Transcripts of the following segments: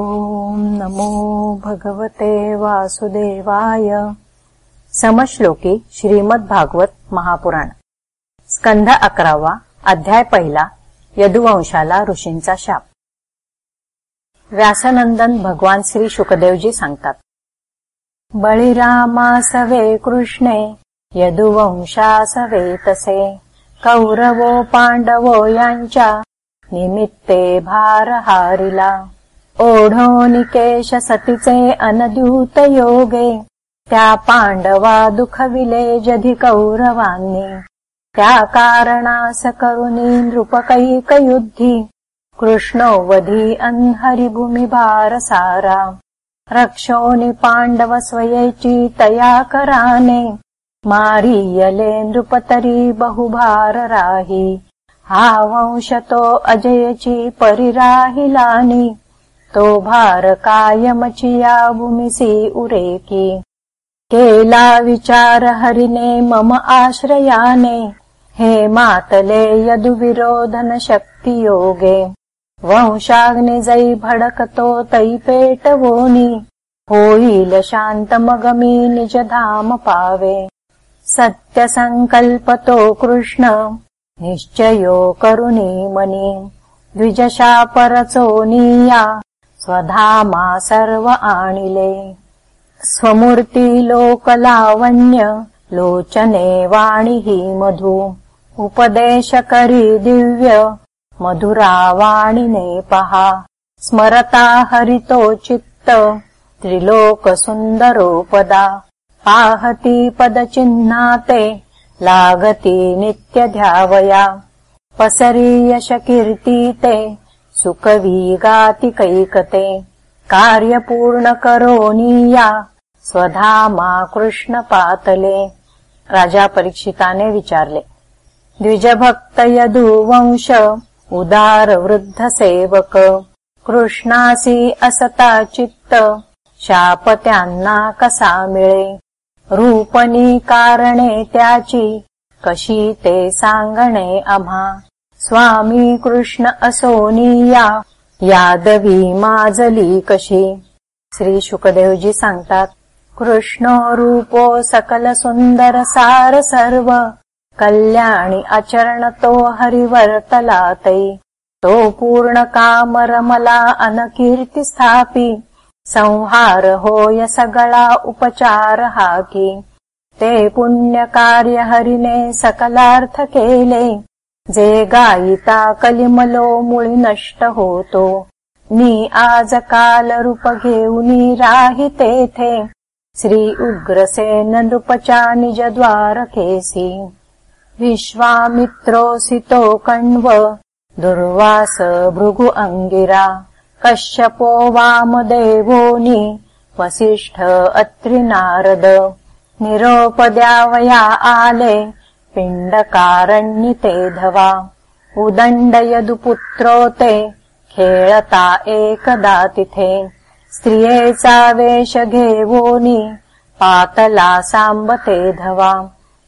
ॐ नमो भगवते वासुदेवाय। समश्लोकी श्रीमद्भागवत महापुराण। स्कंध अकरावा अध्याय पहिला यदुवंशाला ऋषींचा शाप. व्यासनंदन भगवान श्री शुकदेवजी सांगतात बळीरामासवे कृष्णे यदुवंशासवे तसे कौरवो पांडवो यांच्या निमित्ते भार हारिला. ओढो निकेश सतीचे अनद्यूत योगे. त्या पांडवा दुखविले जधी कौरवांनी त्या कारणास करुणी नृपकैक युद्धी. कृष्णोवधी अनहरिभूमी भार सारा. रक्षोनि पांडव स्वयेची तया कराने. मारियले नृपतरी बहुभार राही. हा वंशतो अजयची परिराहिलानी तो भार कायमचिया भूमिसी उरेकी। केला विचार हरिने मम आश्रयाने हे मातले यदुविरोधन शक्ती योगे वंशाग्नि जै भडकतो तै पेटवोनी होईल शांत मगमी निज धाम पावे सत्य संकल्पतो कृष्ण निश्चयो करुणी मनी द्विजशा परचोनीया स्वधामा सर्व आणिले। स्वमूर्ती लोकलावण्य लोचने वाणी मधु। उपदेश करी दिव्य मधुरा वाणीने पहा। स्मरता हरितो चित्त त्रिलोक सुन्दरोपदा पाहती पदचिह्नाते लागती नित्य ध्यावया। पसरी यश कीर्तीते सुकवी गातिकैकते कार्यपूर्ण करोनीया स्वधामा कृष्ण पातले राजा परीक्षिताने विचारले द्विजभक्त यदुवंश उदार वृद्ध सेवक कृष्णासी असता चित्त शाप त्यांना कसा मिळे? रूपनी कारणे त्याची कशी ते सांगणे आम्हा स्वामी कृष्ण असोनिया यादवी माजली कशी? श्री शुकदेवजी सांगतात कृष्ण रूपो सकल सुंदर सार सर्व कल्याणी आचरण तो पूर्ण कामर मला अनकीर्ती स्थापी संहार होय सगळा उपचार हाकी. ते पुण्य कार्य हरिने सकलार्थ केले जे गायिता कलिमलो मुळी नष्ट होतो. नी आज काल रूप घेऊनी राही तेथे. श्री उग्रसेन नृपचा निज द्वार केसी विश्वामित्रोसितो कण्व. दुर्वास भृगु अंगिरा. कश्यपो वामदेवोनी वसिष्ठ अत्रि नारद निरोपद्यावया आले पिण्डकारण्यिते धवा उदण्डयदुपुत्रो ते खेळता एकदा तिथे। स्त्रियेचा वेश घेवोनी पातला साम्बते धवा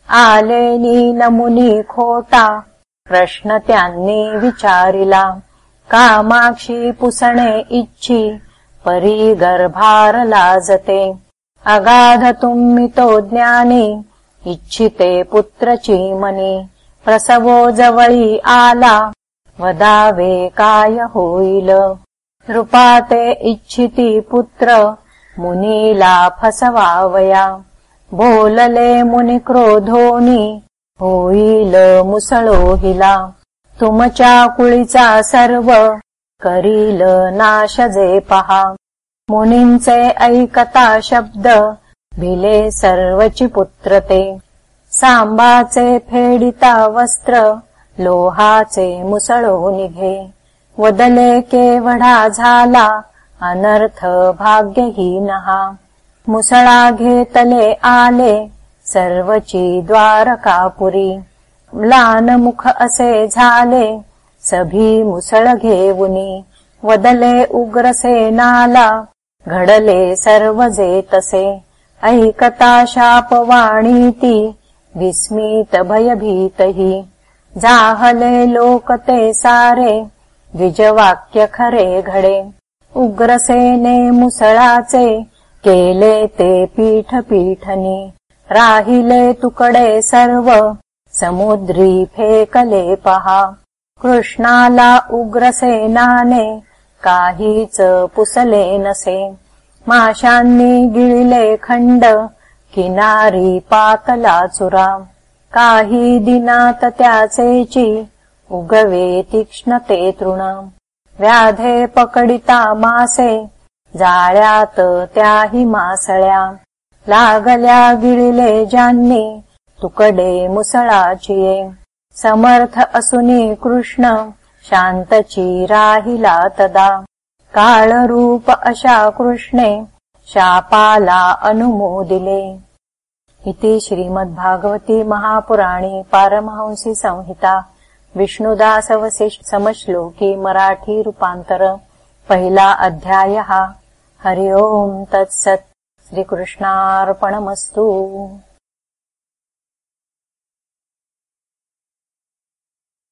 आलेनी नमुनी खोटा त्यांनी विचारिला। कामाक्षी पुसणे इच्छी परी गर्भार लाजते। अगाध तुम्ही तो ज्ञानी इच्छिते पुत्रची मनी. प्रसवो जवळी आला वदावे काय होईल? नृपाते इच्छिती पुत्र मुनीला फसवावया. बोलले मुनी क्रोधोनी होईल मुसळोहिला तुमच्या कुळीचा सर्व करील नाश जे पहा. मुनींचे ऐकता शब्द भिले सर्वची पुत्रते सांबाचे फेडिता वस्त्र लोहाचे मुसळो निघे. वदले केवढा झाला अनर्थ भाग्यहीनहा मुसळा घेतले आले सर्वची द्वारकापुरी. लान मुख असे झाले सभी मुसळ घेऊनी. वदले उग्रसेनाला घडले सर्व जे तसे. ऐकता शापवाणीती विस्मित भयभीतही जाहले लोक ते सारे द्विजवाक्य खरे घडे। उग्रसेने मुसळाचे केले ते पीठ पीठनी राहिले तुकडे सर्व समुद्री फेकले पहा। कृष्णाला उग्रसेनाने काहीच पुसले नसे। माशांनी गिळले खंड किनारी पातला चुरा. काही दिनात त्याचेची उगवे तीक्ष्णते तृण. व्याधे पकडिता मासे जाळ्यात त्याही मासळ्या. लागल्या गिळले ज्यांनी तुकडे मुसळाचिये समर्थ असुनी कृष्ण शांतची राहिला तदा काळरूप अशा कृष्णे शापाला अनुमोदिले. इति श्रीमद्भागवती महापुराणी पारमहंसी संहिता विष्णुदासवसिष्ठ समश्लोकी मराठी रूपांतर पहिला अध्यायः. हरि ओम् तत्सत्. श्रीकृष्णार्पणमस्तु